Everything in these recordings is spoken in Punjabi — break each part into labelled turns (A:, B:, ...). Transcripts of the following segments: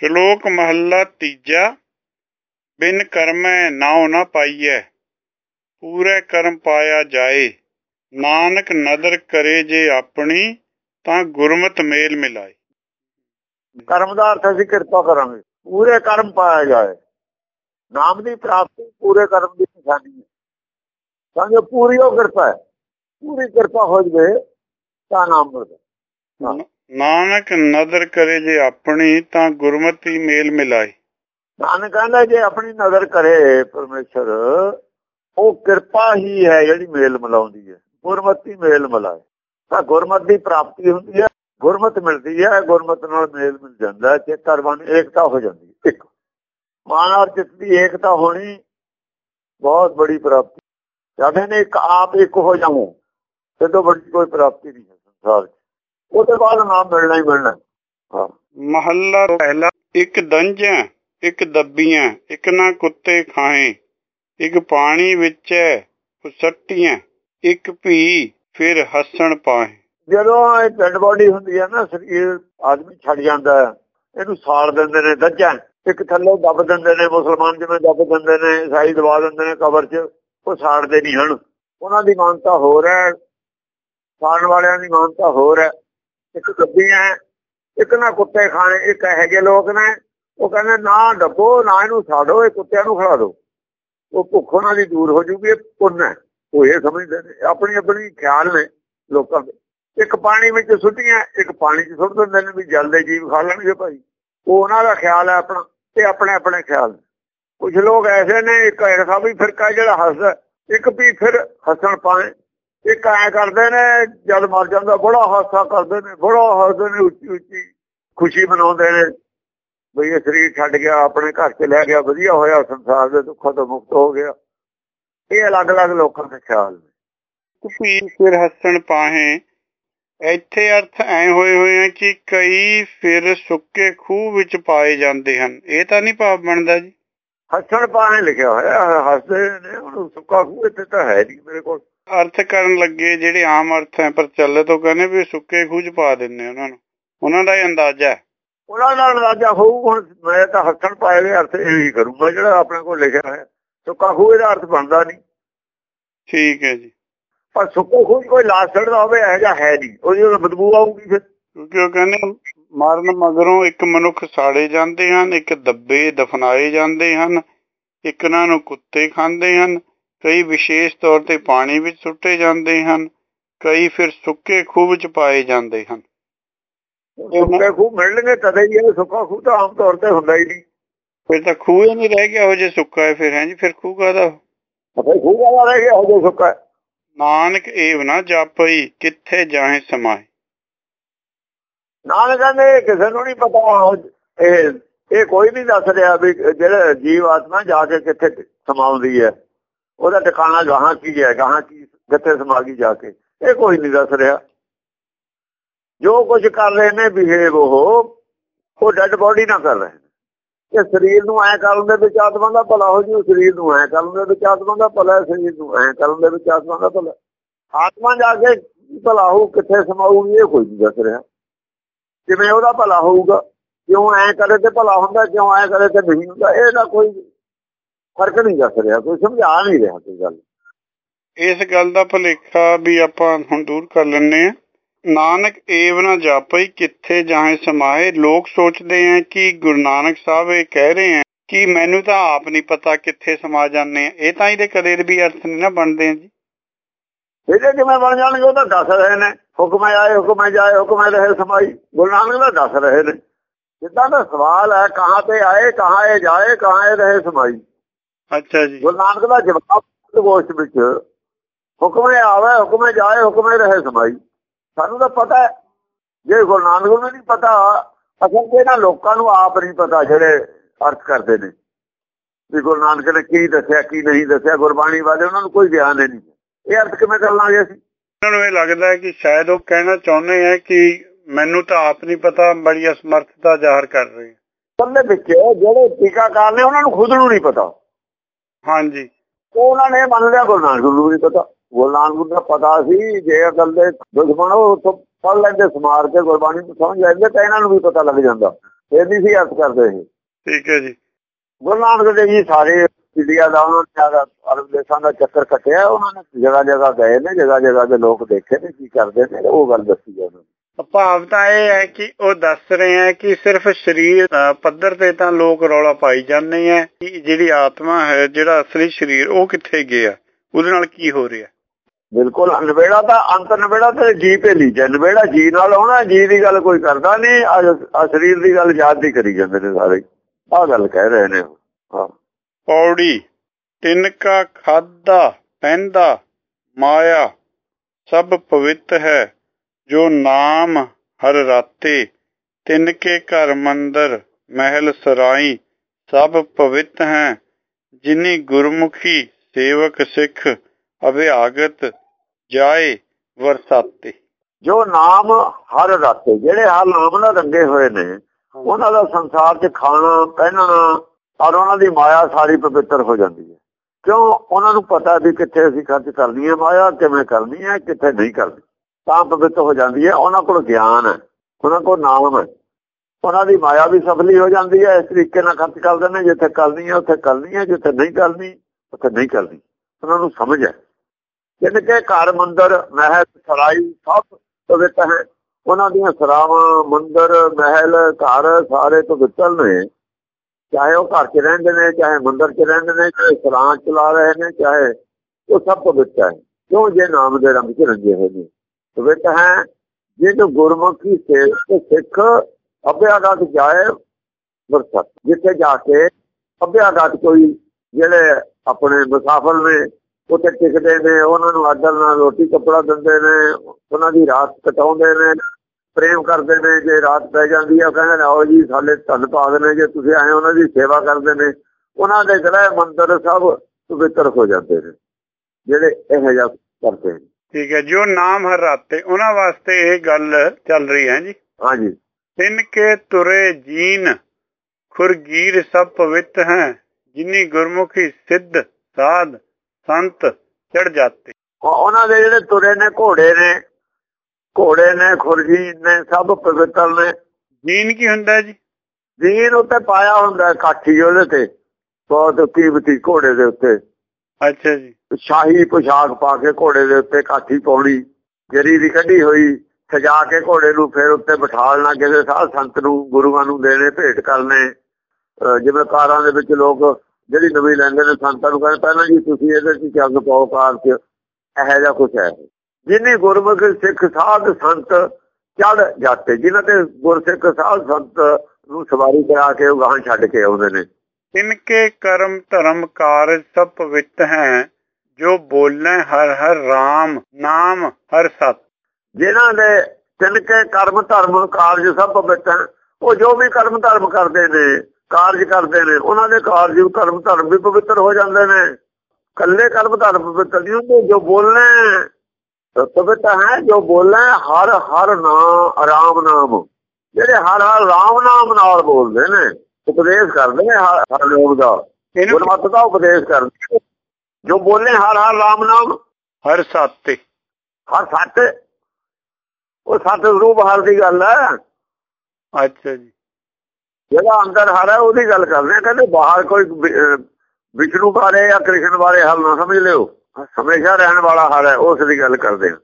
A: ਸ਼ਲੋਕ ਮਹੱਲਾ ਤੀਜਾ, ਬਿਨ ਕਰਮੈ ਨਾਉ ਨਾ ਪਾਈਐ, ਪੂਰੇ ਕਰਮ ਪਾਇਆ ਜਾਏ, ਨਾਨਕ ਨਦਰ ਕਰੇ ਜੇ ਆਪਣੀ, ਤਾਂ ਗੁਰਮਤ ਮੇਲ ਮਿਲਾਏ।
B: ਕਰਮ ਦਾ ਅਰਥ ਅਸੀਂ ਕਿਰਪਾ ਕਰਾਂਗੇ, ਪੂਰੇ ਕਰਮ ਪਾਇਆ ਜਾਏ। ਨਾਮ ਦੀ ਪ੍ਰਾਪਤੀ ਪੂਰੇ ਕਰਮ ਦੀ ਨਿਸ਼ਾਨੀ ਹੈ। ਸਮਝੋ ਪੂਰੀ ਉਹ ਕਿਰਪਾ ਹੈ, ਪੂਰੀ ਕਿਰਪਾ ਹੋ ਜਵੇ, ਤਾਂ ਨਾਮ ਮਿਲਦਾ।
A: ਨਾਨਕ ਨਦਰ ਕਰੇ ਜੇ ਆਪਣੀ, ਤਾਂ ਗੁਰਮਤੀ ਮੇਲ ਮਿਲਾਏ।
B: ਨਾਨਕ ਕਹਿੰਦਾ, ਜੇ ਆਪਣੀ ਨਜ਼ਰ ਕਰੇ ਪਰਮੇਸ਼ਰ, ਉਹ ਕਿਰਪਾ ਹੀ ਹੈ ਜਿਹੜੀ ਮੇਲ ਮਿਲਾਉਂਦੀ ਹੈ। ਗੁਰਮਤੀ ਮੇਲ ਮਿਲਾਏ। ਤਾਂ ਗੁਰਮਤ ਦੀ ਪ੍ਰਾਪਤੀ ਹੁੰਦੀ ਹੈ, ਗੁਰਮਤ ਮਿਲਦੀ ਹੈ, ਗੁਰਮਤ ਨਾਲ ਮੇਲ ਮਿਲ ਜਾਂਦਾ ਚੇਤਰ ਤੇ ਏਕਤਾ ਹੋ ਜਾਂਦੀ ਹੈ। ਇੱਕ। ਮਨ ਔਰ ਚਿੱਤ ਦੀ ਏਕਤਾ ਹੋਣੀ ਬਹੁਤ ਬੜੀ ਪ੍ਰਾਪਤੀ। ਜਦ ਨੇ ਇੱਕ ਆਪ ਇੱਕ ਹੋ ਜਾਵੋ ਤੇ ਤੋਂ ਬੜੀ ਕੋਈ ਪ੍ਰਾਪਤੀ ਨਹੀਂ ਹੈ ਸੰਸਾਰ 'ਚ। ਉਹਦੇ ਬਾਅਦ ਨਾਮ ਮਿਲਣਾ ਹੀ ਮਿਲਣਾ।
A: ਮਹੱਲਾ ਪਹਿਲਾ ਇੱਕ ਦੰਜਾਂ ਇੱਕ ਦੱਬੀਆਂ ਇੱਕ ਨਾ ਕੁੱਤੇ ਖਾਏ ਇੱਕ ਪਾਣੀ ਵਿੱਚ ਫਸਟੀਆਂ ਇੱਕ ਭੀ ਫਿਰ ਹੱਸਣ ਪਾਏ।
B: ਜਦੋਂ ਇਹ ਡੈਡ ਬੋਡੀ ਹੁੰਦੀ ਹੈ ਨਾ ਸਰੀਰ ਆਦਮੀ ਛੱਡ ਜਾਂਦਾ ਇਹਨੂੰ ਸਾੜ ਦਿੰਦੇ ਨੇ ਦੱਜਾਂ ਇੱਕ ਥੱਲੇ ਦੱਬ ਦਿੰਦੇ ਨੇ ਮੁਸਲਮਾਨ ਜਿਵੇਂ ਦੱਬ ਦਿੰਦੇ ਨੇ ਈਸਾਈ ਦਬਾ ਦਿੰਦੇ ਨੇ ਕਬਰ 'ਚ ਉਹ ਸਾੜਦੇ ਨਹੀਂ ਹਨ। ਉਹਨਾਂ ਦੀ ਮਾਨਤਾ ਹੋਰ ਹੈ ਸਾੜਨ ਵਾਲਿਆਂ ਦੀ ਮਾਨਤਾ ਹੋਰ ਹੈ ਇੱਕ ਗੱਬੀਆਂ ਇੱਕ ਨਾ ਕੁੱਤੇ ਖਾਣੇ, ਇੱਕ ਇਹੋ ਜਿਹੇ ਲੋਕ ਨੇ। ਉਹ ਕਹਿੰਦੇ, ਨਾ ਡੱਬੋ ਨਾ ਇਹਨੂੰ ਸਾੜੋ, ਇਹ ਕੁੱਤਿਆਂ ਨੂੰ ਖਿਲਾ ਦਿਓ। ਉਹ ਭੁੱਖ ਉਹਨਾਂ ਦੀ ਦੂਰ ਹੋ ਜੂਗੀ, ਇਹ ਪੁੰਨ ਹੈ। ਉਹ ਇਹ ਸਮਝਦੇ ਨੇ ਆਪਣੀ ਆਪਣੀ ਖਿਆਲ ਨੇ ਲੋਕਾਂ ਦੇ। ਇੱਕ ਪਾਣੀ ਵਿੱਚ ਸੁੱਟੀਆਂ, ਇੱਕ ਪਾਣੀ 'ਚ ਸੁੱਟ ਦਿੰਦੇ ਨੇ ਵੀ ਜਲਦੇ ਜੀਵ ਖਾ ਲੈਣਗੇ ਭਾਈ। ਉਹ ਉਹਨਾਂ ਦਾ ਖਿਆਲ ਹੈ ਆਪਣਾ, ਤੇ ਆਪਣੇ ਆਪਣੇ ਖਿਆਲ ਨੇ। ਕੁਝ ਲੋਕ ਐਸੇ ਨੇ, ਇੱਕ ਐਸਾ ਵੀ ਫਿਰਕਾ ਜਿਹੜਾ ਹੱਸਦਾ, ਇੱਕ ਵੀ ਫਿਰ ਹੱਸਣ ਪਾਏ। ਇੱਕ ਐ ਕਰਦੇ ਨੇ ਜਦ ਮਰ ਜਾਂਦਾ ਬੜਾ ਹਾਸਾ ਕਰਦੇ ਨੇ ਬੜਾ ਹੱਸਦੇ ਨੇ ਉੱਚੀ ਉੱਚੀ ਖੁਸ਼ੀ ਮਨਾਉਂਦੇ ਨੇ। ਬਈ ਇਹ ਸਰੀਰ ਛੱਡ ਗਿਆ ਆਪਣੇ ਘਰ ਚ ਲੈ ਗਿਆ ਵਧੀਆ ਹੋਇਆ ਸੰਸਾਰ ਦੇ ਦੁੱਖਾਂ ਤੋਂ ਮੁਕਤ ਹੋ ਗਿਆ। ਇਹ ਅਲੱਗ-ਅਲੱਗ ਲੋਕਾਂ ਦੇ ਖਿਆਲ ਨੇ।
A: ਭੀ ਫਿਰ ਹੱਸਣ ਪਾਹੇ ਇੱਥੇ ਅਰਥ ਐ ਹੋਏ ਹੋਏ ਆ ਕਿ ਕਈ ਫਿਰ ਸੁੱਕੇ ਖੂਹ ਵਿੱਚ ਪਾਏ ਜਾਂਦੇ ਹਨ। ਇਹ ਤਾਂ ਨਹੀਂ ਭਾਵ ਬਣਦਾ ਜੀ?
B: ਹੱਸਣ ਪਾਣੇ ਲਿਖਿਆ ਹੋਇਆ ਹੱਸਦੇ ਨੇ ਹੁਣ ਸੁੱਕਾ ਖੂਹ ਇੱਥੇ ਤਾਂ ਹੈ ਨਹੀਂ ਮੇਰੇ ਕੋਲ।
A: ਅਰਥ ਕਰਨ ਲੱਗੇ ਜਿਹੜੇ ਆਮ ਅਰਥ ਹੈ ਪ੍ਰਚਲਿਤ ਉਹ ਕਹਿੰਦੇ ਵੀ ਸੁੱਕੇ 'ਚ ਪਾ ਦਿੰਦੇ ਉਹਨਾਂ ਨੂੰ। ਉਹਨਾਂ ਦਾ ਇਹ ਅੰਦਾਜ਼ਾ ਹੈ।
B: ਉਹਨਾਂ ਦਾ ਅੰਦਾਜ਼ਾ ਹੋਊ ਹੁਣ ਮੈਂ ਤਾਂ ਹੱਸਣ ਪਾਏ ਦੇ ਅਰਥ ਇਹ ਹੀ ਕਰੂੰਗਾ ਜਿਹੜਾ ਆਪਣੇ ਕੋਲ ਲਿਖਿਆ ਹੋਇਆ। ਸੁੱਕਾ ਖੂਹ ਇਹਦਾ ਅਰਥ ਬਣਦਾ ਨਹੀਂ।
A: ਠੀਕ ਹੈ ਜੀ।
B: ਪਰ ਸੁੱਕੇ ਖੂਹ ਕੋਈ ਲਾਸ਼ ਛੱਡਦਾ ਹੋਵੇ ਇਹੋ ਜਿਹਾ ਹੈ ਨਹੀਂ। ਉਹਦੀ ਬਦਬੂ ਆਊਗੀ ਫਿਰ।
A: ਕਿਉਂਕਿ ਉਹ ਕਹਿੰਦੇ ਮਰਨ ਮਗਰੋਂ ਇੱਕ ਮਨੁੱਖ ਸਾੜੇ ਜਾਂਦੇ ਹਨ ਇੱਕ ਦੱਬੇ ਦਫਨਾਏ ਜਾਂਦੇ ਹਨ ਇੱਕ ਉਹਨਾਂ ਨੂੰ ਕੁੱਤੇ ਖਾਂਦੇ ਹਨ ਕਈ ਵਿਸ਼ੇਸ਼ ਤੌਰ ਤੇ ਪਾਣੀ ਵਿੱਚ ਸੁੱਟੇ ਜਾਂਦੇ ਹਨ ਕਈ ਫਿਰ ਸੁੱਕੇ ਖੂਹ ਵਿੱਚ ਪਾਏ ਜਾਂਦੇ ਹਨ।
B: ਸੁੱਕੇ ਖੂਹ ਮਿਲਣਗੇ ਤਦੇ ਹੀ ਇਹ ਸੁੱਕਾ ਖੂਹ ਤਾਂ ਆਮ ਤੌਰ ਤੇ ਹੁੰਦਾ ਹੀ ਨਹੀਂ।
A: ਫਿਰ ਤਾਂ ਖੂਹ ਹੀ ਨਹੀਂ ਰਹਿ ਗਿਆ ਉਹ ਜੇ ਸੁੱਕਾ ਹੈ ਫਿਰ ਹੈ ਜੀ ਫਿਰ ਖੂਹ ਕਾਹਦਾ?
B: ਫਿਰ ਖੂਹ ਵਾਲਾ ਰਹਿ ਗਿਆ ਉਹ ਸੁੱਕਾ ਹੈ।
A: ਨਾਨਕ ਏਵ ਨਾ ਜਾਪਈ ਕਿੱਥੇ ਜਾਹੇ ਸਮਾਏ
B: ਨਾਲ ਕਹਿੰਦੇ ਕਿਸੇ ਨੂੰ ਨਹੀਂ ਪਤਾ ਇਹ ਇਹ ਕੋਈ ਨਹੀਂ ਦੱਸ ਰਿਹਾ ਵੀ ਜਿਹੜਾ ਜੀਵ ਆਤਮਾ ਜਾ ਕੇ ਕਿੱਥੇ ਸਮਾਉਂਦੀ ਹੈ। ਉਹਦਾ ਟਿਕਾਣਾ ਗਾਹਾਂ ਕੀ ਹੈ, ਗਾਹਾਂ ਕੀ ਕਿੱਥੇ ਸਮਾਗੀ ਜਾ ਕੇ। ਇਹ ਕੋਈ ਨਹੀਂ ਦੱਸ ਰਿਹਾ। ਜੋ ਕੁਝ ਕਰ ਰਹੇ ਨੇ ਬਿਹੇਵ ਉਹ ਉਹ ਡੈਡ ਬੋਡੀ ਨਾ ਕਰ ਰਹੇ ਨੇ। ਇਹ ਸਰੀਰ ਨੂੰ ਐ ਕਰਨ ਦੇ ਵਿੱਚ ਆਤਮਾ ਦਾ ਭਲਾ ਹੋ ਜੂ ਸਰੀਰ ਨੂੰ ਐ ਕਰਨ ਦੇ ਵਿੱਚ ਆਤਮਾ ਦਾ ਭਲਾ ਸਰੀਰ ਨੂੰ ਐ ਕਰਨ ਦੇ ਵਿੱਚ ਆਤਮਾ ਦਾ ਭਲਾ ਆਤਮਾ ਜਾ ਕੇ ਭਲਾ ਹੋ ਕਿੱਥੇ ਸਮਾਊਗੀ ਇਹ ਕੋਈ ਨਹੀਂ ਦੱਸ ਰਿਹਾ। ਕਿਵੇਂ ਉਹਦਾ ਭਲਾ ਹੋਊਗਾ? ਕਿਉਂ ਐ ਕਰੇ ਤੇ ਭਲਾ ਹੁੰਦਾ, ਕਿਉਂ ਐ ਕਰੇ ਤੇ ਨਹੀਂ ਹੁੰਦਾ? ਇਹਦਾ ਕੋਈ ਫ਼ਰਕ ਨਹੀਂ ਦੱਸ ਰਿਹਾ ਕੋਈ ਸਮਝਾ ਨਹੀਂ ਰਿਹਾ ਕੋਈ ਗੱਲ।
A: ਇਸ ਗੱਲ ਦਾ ਭੁਲੇਖਾ ਵੀ ਆਪਾਂ ਹੁਣ ਦੂਰ ਕਰ ਲੈਣੇ ਆ ਨਾਨਕ ਏਵ ਨਾ ਜਾਪਈ ਕਿੱਥੇ ਜਾਹੇ ਸਮਾਏ। ਲੋਕ ਸੋਚਦੇ ਆ ਕਿ ਗੁਰੂ ਨਾਨਕ ਸਾਹਿਬ ਇਹ ਕਹਿ ਰਹੇ ਆ ਕਿ ਮੈਨੂੰ ਤਾਂ ਆਪ ਨਹੀਂ ਪਤਾ ਕਿੱਥੇ ਸਮਾ ਜਾਂਦੇ ਆ। ਇਹ ਤਾਂ ਇਹਦੇ ਕਦੇ ਵੀ ਅਰਥ ਨਹੀਂ ਨਾ ਬਣਦੇ ਆ ਜੀ।
B: ਇਹਦੇ ਕਿਵੇਂ ਬਣ ਜਾਣਗੇ ਉਹ ਤਾਂ ਦੱਸ ਰਹੇ ਨੇ। ਹੁਕਮ ਆਏ ਹੁਕਮ ਜਾਏ ਹੁਕਮ ਰਹੇ ਸਮਾਈ। ਗੁਰੂ ਨਾਨਕ ਦਾ ਦੱਸ ਰਹੇ ਨੇ। ਜਿੱਦਾਂ ਦਾ ਸਵਾਲ ਹੈ ਕਹਾਂ ਤੇ ਆਏ ਕਹਾਂ ਇਹ ਜਾਏ ਕਹਾਂ ਇਹ ਰਹੇ ਸਮਾਈ।
A: ਅੱਛਾ ਜੀ।
B: ਗੁਰੂ ਨਾਨਕ ਦਾ ਜਵਾਬ ਗੋਸ਼ਟ ਵਿੱਚ ਹੁਕਮ ਆਵੇ ਹੁਕਮ ਜਾਏ ਹੁਕਮ ਰਹੇ ਸਮਾਈ। ਸਾਨੂੰ ਤਾਂ ਪਤਾ ਹੈ ਜੇ ਗੁਰੂ ਨਾਨਕ ਨੂੰ ਨਹੀਂ ਪਤਾ ਅਸਲ ਤੇ ਇਹਨਾਂ ਲੋਕਾਂ ਨੂੰ ਆਪ ਨਹੀਂ ਪਤਾ ਜਿਹੜੇ ਅਰਥ ਕਰਦੇ ਨੇ। ਵੀ ਗੁਰੂ ਨਾਨਕ ਨੇ ਕੀ ਦੱਸਿਆ ਕੀ ਨਹੀਂ ਦੱਸਿਆ ਗੁਰਬਾਣੀ ਬਾਰੇ ਉਹਨਾਂ ਨੂੰ ਕੋਈ ਗਿਆਨ ਨਹੀਂ ਇਹ ਅਰਥ ਕਿਵੇਂ ਕਰ ਲਾਂਗੇ ਅਸੀਂ?
A: ਉਹਨਾਂ ਨੂੰ ਇਹ ਲੱਗਦਾ ਹੈ ਕਿ ਸ਼ਾਇਦ ਉਹ ਕਹਿਣਾ ਚਾਹੁੰਦੇ ਆ ਕਿ ਮੈਨੂੰ ਤਾਂ ਆਪ ਨਹੀਂ ਪਤਾ ਬੜੀ ਅਸਮਰਥਤਾ ਜ਼ਾਹਰ ਕਰ ਰਹੇ
B: ਉਹਦੇ ਵਿੱਚ ਜਿਹੜੇ ਟੀਕਾਕਾਰ ਨੇ ਉਹਨਾਂ ਨੂੰ ਖੁਦ ਨੂੰ ਨਹੀਂ ਪਤਾ।
A: ਹਾਂਜੀ।
B: ਉਹ ਉਹਨਾਂ ਨੇ ਮੰਨ ਲਿਆ ਗੁਰੂ ਨਾਨਕ ਨੂੰ ਨਹੀਂ ਪਤਾ ਗੁਰੂ ਨਾਨਕ ਤਾਂ ਪਤਾ ਸੀ ਜੇ ਅਕਲ ਦੇ ਦੁਸ਼ਮਣ ਉਹ ਪੜ ਲੈਂਦੇ ਸਮਾਰ ਕੇ ਗੁਰਬਾਣੀ ਨੂੰ ਸਮਝ ਲੈਂਦੇ ਤਾਂ ਇਹਨਾਂ ਨੂੰ ਵੀ ਪਤਾ ਲੱਗ ਜਾਂਦਾ। ਇਹ ਨਹੀਂ ਸੀ ਅਰਥ ਕਰਦੇ ਸੀ
A: ਠੀਕ ਹੈ ਜੀ।
B: ਗੁਰੂ ਨਾਨਕ ਦੇਵ ਜੀ ਸਾਰੇ ਇੰਡੀਆ ਦਾ ਉਹਨਾਂ ਨੇ ਜ਼ਿਆਦਾ ਅਰਬ ਦੇਸ਼ਾਂ ਦਾ ਚੱਕਰ ਕੱਟਿਆ ਉਹਨਾਂ ਨੇ ਜਗ੍ਹਾ ਜਗ੍ਹਾ ਗਏ ਨੇ ਜਗ੍ਹਾ ਜਗ੍ਹਾ ਦੇ ਲੋਕ ਦੇਖੇ ਨੇ ਕੀ ਕਰਦੇ ਨੇ ਉਹ ਗੱਲ ਦੱਸੀ ਉਹਨਾਂ
A: ਭਾਵ ਤਾਂ ਇਹ ਹੈ ਕਿ ਉਹ ਦੱਸ ਰਹੇ ਹੈ ਕਿ ਸਿਰਫ ਸਰੀਰ ਪੱਧਰ ਤੇ ਤਾਂ ਲੋਕ ਰੌਲਾ ਪਾਈ ਜਾਂਦੇ ਆ ਕਿ ਜਿਹੜੀ ਆਤਮਾ ਹੈ ਜਿਹੜਾ ਅਸਲੀ ਸਰੀਰ ਉਹ ਕਿੱਥੇ ਗਿਆ? ਉਹਦੇ ਨਾਲ ਕੀ ਹੋ ਰਿਹਾ?
B: ਬਿਲਕੁਲ ਨਵੇੜਾ ਤਾਂ ਅੰਤ ਨਵੇੜਾ ਤੇ ਜੀ ਭੇਲੀ ਜੇ ਨਵੇੜਾ ਜੀ ਨਾਲ ਆਉਣਾ ਜੀ ਦੀ ਗੱਲ ਕੋਈ ਕਰਦਾ ਨਹੀਂ ਆ ਸਰੀਰ ਦੀ ਗੱਲ ਯਾਦ ਦੀ ਕਰੀ ਜਾਂਦੇ ਨੇ ਸਾਰੇ। ਆਹ ਗੱਲ ਕਹਿ ਰਹੇ ਨੇ ਹਾਂ।
A: ਪੌੜੀ ਤਿਨਕਾ ਖਾਦਾ ਪਹਿੰਦਾ ਮਾਇਆ ਸਭ ਪਵਿੱਤ ਹੈ। ਜੋ ਨਾਮ ਹਰ ਰਾਤੇ ਤਿਨਕੇ ਘਰ ਮੰਦਰ ਮਹਿਲ ਸਰਾਈ ਸਭ ਪਵਿੱਤ ਹੈ। ਜਿਨੀ ਗੁਰਮੁਖੀ ਸੇਵਕ ਸਿੱਖ ਅਭਿਆਗਤ ਜਾਏ ਵਰਸਾਤੇ।
B: ਜੋ ਨਾਮ ਹਰ ਰਾਤੇ ਜਿਹੜੇ ਹਰ ਨਾਮ ਨਾਲ ਰੰਗੇ ਹੋਏ ਨੇ ਉਹਨਾਂ ਦਾ ਸੰਸਾਰ 'ਚ ਖਾਣਾ ਪਹਿਨਣਾ ਔਰ ਉਹਨਾਂ ਦੀ ਮਾਇਆ ਸਾਰੀ ਪਵਿੱਤਰ ਹੋ ਜਾਂਦੀ ਹੈ। ਕਿਉਂ? ਉਹਨਾਂ ਨੂੰ ਪਤਾ ਵੀ ਕਿੱਥੇ ਅਸੀਂ ਖਰਚ ਕਰਨੀ ਹੈ ਮਾਇਆ ਕਿਵੇਂ ਕਰਨੀ ਹੈ ਕਿੱਥੇ ਨਹੀਂ ਕਰਨੀ। ਤਾਂ ਪਵਿੱਤਰ ਹੋ ਜਾਂਦੀ ਹੈ। ਉਹਨਾਂ ਕੋਲ ਗਿਆਨ ਹੈ, ਉਹਨਾਂ ਕੋਲ ਨਾਮ ਹੈ। ਉਹਨਾਂ ਦੀ ਮਾਇਆ ਵੀ ਸਫਲੀ ਹੋ ਜਾਂਦੀ ਹੈ। ਇਸ ਤਰੀਕੇ ਨਾਲ ਖਰਚ ਕਰਦੇ ਨੇ, ਜਿੱਥੇ ਕਰਨੀ ਹੈ, ਉੱਥੇ ਕਰਨੀ ਹੈ, ਜਿੱਥੇ ਨਹੀਂ ਕਰਨੀ, ਉੱਥੇ ਨਹੀਂ ਕਰਨੀ। ਉਹਨਾਂ ਨੂੰ ਸਮਝ ਹੈ। ਜਿਨ ਕੇ ਘਰ, ਮੰਦਰ, ਮਹਿਲ, ਸਰਾਈ ਸਭ ਪਵਿੱਤਰ ਹੈ। ਉਹਨਾਂ ਦੀਆਂ ਸਰਾਵਾਂ, ਮੰਦਰ, ਮਹਿਲ, ਘਰ ਸਾਰੇ ਪਵਿੱਤਰ ਨੇ। ਚਾਹੇ ਉਹ ਘਰ 'ਚ ਰਹਿੰਦੇ ਨੇ, ਚਾਹੇ ਮੰਦਰ 'ਚ ਰਹਿੰਦੇ ਨੇ, ਚਾਹੇ ਸਰਾਂ ਚਲਾ ਰਹੇ ਨੇ, ਚਾਹੇ ਉਹ ਸਭ ਪਵਿੱਤਰ ਹੈ। ਕਿਉਂ? ਜੇ ਨਾਮ ਦੇ ਰੰਗ 'ਚ ਰੰਗੇ ਹੋਏ ਨੇ। ਪਵਿੱਤਰ ਹੈ ਜਿਹਨੂੰ ਗੁਰਮੁਖੀ ਸੇਵਕ ਸਿੱਖ ਅਭਿਆਗਤ ਜਾਏ ਵਰਸਤ ਜਿੱਥੇ ਜਾ ਕੇ ਅਭਿਆਗਤ ਕੋਈ ਜਿਹੜੇ ਆਪਣੇ ਮੁਸਾਫਰ ਨੇ ਉੱਥੇ ਟਿਕਦੇ ਨੇ ਉਹਨਾਂ ਨੂੰ ਆਦਰ ਨਾਲ ਰੋਟੀ ਕੱਪੜਾ ਦਿੰਦੇ ਨੇ ਉਹਨਾਂ ਦੀ ਰਾਤ ਕਟਾਉਂਦੇ ਨੇ ਪ੍ਰੇਮ ਕਰਦੇ ਨੇ ਜੇ ਰਾਤ ਪੈ ਜਾਂਦੀ ਆ ਕਹਿੰਦੇ ਨੇ ਆਓ ਜੀ ਸਾਡੇ ਧੰਨ ਭਾਗ ਨੇ ਜੇ ਤੁਸੀਂ ਆਏ ਉਹਨਾਂ ਦੀ ਸੇਵਾ ਕਰਦੇ ਨੇ ਉਹਨਾਂ ਦੇ ਗ੍ਰਹਿ ਮੰਦਰ ਸਭ ਪਵਿੱਤਰ ਹੋ ਜਾਂਦੇ ਨੇ ਜਿਹੜੇ ਇਹ ਜਿਹਾ ਕਰਦੇ ਨੇ
A: ਠੀਕ ਹੈ ਜੋ ਨਾਮ ਹਰ ਰਾਤੇ ਉਹਨਾਂ ਵਾਸਤੇ ਇਹ ਗੱਲ ਚੱਲ ਰਹੀ ਹੈ ਜੀ।
B: ਹਾਂਜੀ।
A: ਤਿਨ ਕੇ ਤੁਰੇ ਜੀਨ ਖੁਰਗੀਰ ਸਭ ਪਵਿੱਤ ਹੈ ਜਿਨੀ ਗੁਰਮੁਖੀ ਸਿੱਧ ਸਾਧ ਸੰਤ ਚੜ ਜਾਤੇ।
B: ਉਹਨਾਂ ਦੇ ਜਿਹੜੇ ਤੁਰੇ ਨੇ ਘੋੜੇ ਨੇ ਘੋੜੇ ਨੇ ਖੁਰਜੀ ਨੇ ਸਭ ਪਵਿੱਤਰ ਨੇ।
A: ਜੀਨ ਕੀ ਹੁੰਦਾ ਜੀ?
B: ਜੀਨ ਉੱਤੇ ਪਾਇਆ ਹੁੰਦਾ ਕਾਠੀ ਉਹਦੇ ਤੇ ਬਹੁਤ ਕੀਮਤੀ ਘੋੜੇ ਦੇ ਉੱਤੇ।
A: ਅੱਛਾ ਜੀ।
B: ਸ਼ਾਹੀ ਪੋਸ਼ਾਕ ਪਾ ਕੇ ਘੋੜੇ ਦੇ ਉੱਤੇ ਕਾਠੀ ਪਾਉਣੀ ਜਰੀ ਦੀ ਕੱਢੀ ਹੋਈ, ਸਜਾ ਕੇ ਘੋੜੇ ਨੂੰ ਫਿਰ ਉੱਤੇ ਬਿਠਾਲਣਾ ਕਿਸੇ ਸਾਧ ਸੰਤ ਨੂੰ, ਗੁਰੂਆਂ ਨੂੰ ਦੇਣੇ, ਭੇਟ ਕਰਨੇ। ਜਿਵੇਂ ਕਾਰਾਂ ਦੇ ਵਿੱਚ ਲੋਕ ਜਿਹੜੀ ਨਵੀਂ ਲੈਂਦੇ ਨੇ, ਸੰਤਾਂ ਨੂੰ ਕਹਿੰਦੇ, ਪਹਿਲਾਂ ਜੀ ਤੁਸੀਂ ਇਹਦੇ ਚ ਜੰਗ ਪਾਓ, ਕਾਰ 'ਚ। ਇਹੋ ਜਿਹਾ ਕੁਝ ਹੈ। ਜਿਨੇ ਗੁਰਮੁਖ ਸਿੱਖ ਸਾਧ ਸੰਤ ਚੜ ਜਾਂਦੇ ਜਿਨ੍ਹਾਂ ਤੇ ਗੁਰਸਿੱਖ ਸਾਧ ਸੰਤ ਨੂੰ ਸਵਾਰੀ ਕਰਾ ਕੇ ਉਹ ਗਾਂ ਛੱਡ ਕੇ ਆਉਂਦੇ ਨੇ।
A: ਇਨਕੇ ਕਰਮ ਧਰਮ ਕਾਰਜ ਸਭ ਪਵਿੱਤ ਹੈ, ਜੋ ਬੋਲੈ ਹਰ ਹਰ ਰਾਮ, ਨਾਮ ਹਰ ਸਤ।
B: ਜਿਨ੍ਹਾਂ ਦੇ ਤਿਨਕੇ ਕਰਮ ਧਰਮ ਕਾਰਜ ਸਭ ਪਵਿੱਤਰ ਉਹ ਜੋ ਵੀ ਕਰਮ ਧਰਮ ਕਰਦੇ ਨੇ, ਕਾਰਜ ਕਰਦੇ ਨੇ, ਉਹਨਾਂ ਦੇ ਕਾਰਜ ਕਰਮ ਧਰਮ ਵੀ ਪਵਿੱਤਰ ਹੋ ਜਾਂਦੇ ਨੇ। ਕੱਲੇ ਕਰਮ ਧਰਮ ਪਵਿੱਤਰ ਨਹੀਂ ਹੁੰਦੇ, ਜੋ ਬੋਲਣੇ ਪਵਿੱਤਰ ਹੈ, ਜੋ ਬੋਲਣੇ ਹਰ ਹਰ ਨਾਮ ਆਰਾਮ ਨਾਮ। ਜਿਹੜੇ ਹਰ ਹਰ ਰਾਮ ਨਾਮ ਨਾਲ ਬੋਲਦੇ ਨੇ ਉਪਦੇਸ਼ ਕਰਦੇ ਹਰ ਲੋਕ ਦਾ। ਗੁਰਮਤਿ ਦਾ ਉਪਦੇਸ਼ ਕਰਦੇ ਜੋ ਬੋਲੇ ਹਰ ਹਰ ਰਾਮ ਨਾਮ
A: ਹਰ ਸੱਤੇ।
B: ਹਰ ਸੱਤ। ਉਹ ਸੱਤ ਰੂਪ ਹਰ ਦੀ ਗੱਲ ਹੈ।
A: ਅੱਛਾ ਜੀ।
B: ਜਿਹੜਾ ਅੰਦਰ ਹਰ ਹੈ ਉਹਦੀ ਗੱਲ ਕਰਦੇ ਕਹਿੰਦੇ ਬਾਹਰ ਕੋਈ ਵਿਸ਼ਨੂੰ ਬਾਰੇ ਜਾਂ ਕ੍ਰਿਸ਼ਨ ਬਾਰੇ ਹਲ ਨਾ ਸਮਝ ਲਿਓ। ਹਮੇਸ਼ਾ ਰਹਿਣ ਵਾਲਾ ਹਰ ਹੈ ਉਸ ਦੀ ਗੱਲ ਕਰਦੇ ਆ।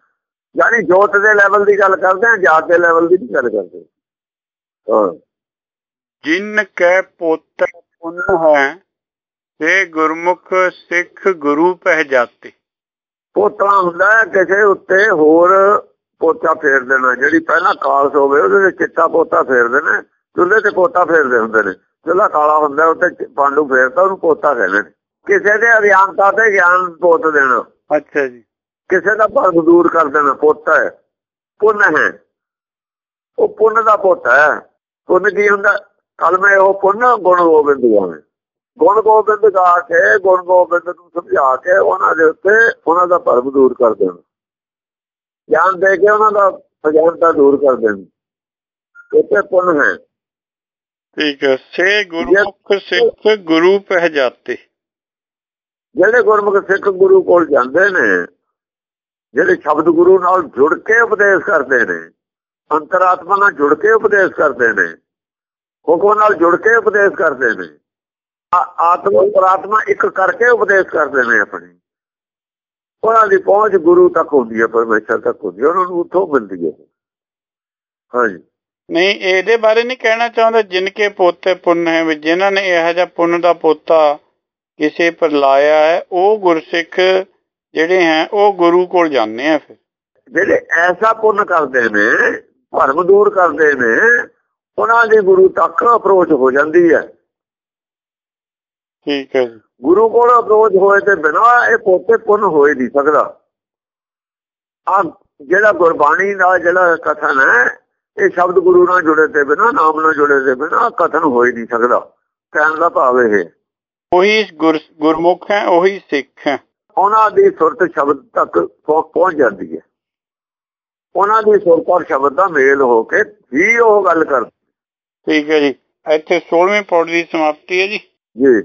B: ਯਾਨੀ ਜੋਤ ਦੇ ਲੈਵਲ ਦੀ ਗੱਲ ਕਰਦੇ ਆ ਜਾਤ ਦੇ ਲੈਵਲ ਦੀ ਗੱਲ ਕਰਦੇ ਹਾਂ।
A: ਜਿਨ ਕੈ ਪੋਤਰ ਪੁੰਨ ਹੈ ਤੇ ਗੁਰਮੁਖ ਸਿੱਖ ਗੁਰੂ ਪਹਿ ਜਾਤੇ
B: ਪੋਤਰਾ ਹੁੰਦਾ ਕਿਸੇ ਉੱਤੇ ਹੋਰ ਪੋਤਾ ਫੇਰ ਦੇਣਾ। ਜਿਹੜੀ ਪਹਿਲਾਂ ਕਾਲਸ ਹੋਵੇ ਉਹਦੇ ਤੇ ਚਿੱਟਾ ਪੋਤਾ ਫੇਰ ਦੇਣਾ। ਚੁੱਲ੍ਹੇ ਤੇ ਪੋਤਾ ਫੇਰਦੇ ਹੁੰਦੇ ਨੇ। ਚੁੱਲ੍ਹਾ ਕਾਲਾ ਹੁੰਦਾ ਉੱਤੇ ਪਾਂਡੂ ਫੇਰਦਾ ਉਹਨੂੰ ਪੋਤਾ ਕਹਿੰਦੇ ਨੇ। ਕਿਸੇ ਦੇ ਅਭਿਆਨਤਾ ਤੇ ਗਿਆਨ ਪੋਤ ਦੇਣਾ?
A: ਅੱਛਾ ਜੀ।
B: ਕਿਸੇ ਦਾ ਭਰਮ ਦੂਰ ਕਰ ਦੇਣਾ ਪੋਤਾ ਹੈ। ਪੁੰਨ ਹੈ। ਉਹ ਪੁੰਨ ਦਾ ਪੋਤਾ ਹੈ। ਪੁੰਨ ਕੀ ਹੁੰਦਾ? ਕਲਮੇ ਉਹ ਪੁੰਨ ਗੁਣ ਗੋਬਿੰਦ ਗਾਵੇ ਗੁਣ ਗੋਬਿੰਦ ਗਾ ਕੇ ਗੁਣ ਗੋਬਿੰਦ ਨੂੰ ਸਮਝਾ ਕੇ ਉਹਨਾਂ ਦੇ ਉੱਤੇ ਉਹਨਾਂ ਦਾ ਭਰਮ ਦੂਰ ਕਰ ਦੇਣਾ। ਗਿਆਨ ਦੇ ਕੇ ਉਹਨਾਂ ਦਾ ਅਗਿਆਨਤਾ ਦੂਰ ਕਰ ਦੇਣੀ। ਇੱਥੇ ਪੁੰਨ ਹੈ।
A: ਠੀਕ ਹੈ। ਸੇ ਗੁਰਮੁਖ ਸਿੱਖ ਗੁਰੂ ਪਹਿ ਜਾਤੇ
B: ਜਿਹੜੇ ਗੁਰਮੁਖ ਸਿੱਖ ਗੁਰੂ ਕੋਲ ਜਾਂਦੇ ਨੇ ਜਿਹੜੇ ਸ਼ਬਦ ਗੁਰੂ ਨਾਲ ਜੁੜ ਕੇ ਉਪਦੇਸ਼ ਕਰਦੇ ਨੇ ਅੰਤਰਾਤਮਾ ਨਾਲ ਜੁੜ ਕੇ ਉਪਦੇਸ਼ ਕਰਦੇ ਨੇ ਹੁਕਮ ਨਾਲ ਜੁੜ ਕੇ ਉਪਦੇਸ਼ ਕਰਦੇ ਨੇ। ਆਤਮਾ ਪ੍ਰਾਤਮਾ ਇੱਕ ਕਰਕੇ ਉਪਦੇਸ਼ ਕਰਦੇ ਨੇ ਆਪਣੀ। ਉਹਨਾਂ ਦੀ ਪਹੁੰਚ ਗੁਰੂ ਤੱਕ ਹੁੰਦੀ ਹੈ ਪਰਮੇਸ਼ਰ ਤੱਕ ਹੁੰਦੀ ਹੈ। ਉਹਨਾਂ ਨੂੰ ਉੱਥੋਂ ਮਿਲਦੀ ਹੈ। ਹਾਂਜੀ।
A: ਨਹੀਂ ਇਹਦੇ ਬਾਰੇ ਨਹੀਂ ਕਹਿਣਾ ਚਾਹੁੰਦਾ ਜਿਨ ਕੇ ਪੋਤੇ ਪੁੰਨ ਹੈ ਵੀ ਜਿਨ੍ਹਾਂ ਨੇ ਇਹੋ ਜਿਹਾ ਪੁੰਨ ਦਾ ਪੋਤਾ ਕਿਸੇ ਪਰ ਲਾਇਆ ਹੈ ਉਹ ਗੁਰਸਿੱਖ ਜਿਹੜੇ ਹੈ ਉਹ ਗੁਰੂ ਕੋਲ ਜਾਂਦੇ ਆ ਫਿਰ।
B: ਜਿਹੜੇ ਐਸਾ ਪੁੰਨ ਕਰਦੇ ਨੇ ਭਰਮ ਦੂਰ ਕਰਦੇ ਨੇ ਉਹਨਾਂ ਦੀ ਗੁਰੂ ਤੱਕ ਅਪਰੋਚ ਹੋ ਜਾਂਦੀ ਹੈ।
A: ਠੀਕ ਹੈ
B: ਗੁਰੂ ਕੋਲ ਅਪਰੋਚ ਹੋਏ ਤੇ ਬਿਨਾ ਇਹ ਪੋਤੇ ਪੁੰਨ ਹੋਏ ਨਹੀਂ ਸਕਦਾ। ਆ ਜਿਹੜਾ ਗੁਰਬਾਣੀ ਦਾ ਜਿਹੜਾ ਕਥਨ ਹੈ ਇਹ ਸ਼ਬਦ ਗੁਰੂ ਨਾਲ ਜੁੜੇ ਤੇ ਬਿਨਾ ਨਾਮ ਨਾਲ ਜੁੜੇ ਤੇ ਬਿਨਾ ਕਥਨ ਹੋ ਹੀ ਨਹੀਂ ਸਕਦਾ। ਕਹਿਣ ਦਾ ਭਾਵ ਇਹ
A: ਉਹੀ ਗੁਰਮੁਖ ਹੈ ਉਹੀ ਸਿੱਖ ਹੈ।
B: ਉਹਨਾਂ ਦੀ ਸੁਰਤ ਸ਼ਬਦ ਤੱਕ ਪਹੁੰਚ ਜਾਂਦੀ ਹੈ। ਉਹਨਾਂ ਦੀ ਸੁਰਤ ਔਰ ਸ਼ਬਦ ਦਾ ਮੇਲ ਹੋ ਕੇ ਹੀ ਉਹ ਗੱਲ ਕਰਦੇ।
A: ਠੀਕ ਹੈ ਜੀ। ਇੱਥੇ 16ਵੀਂ ਪੌੜੀ ਦੀ ਸਮਾਪਤੀ ਹੈ ਜੀ।
B: ਜੀ।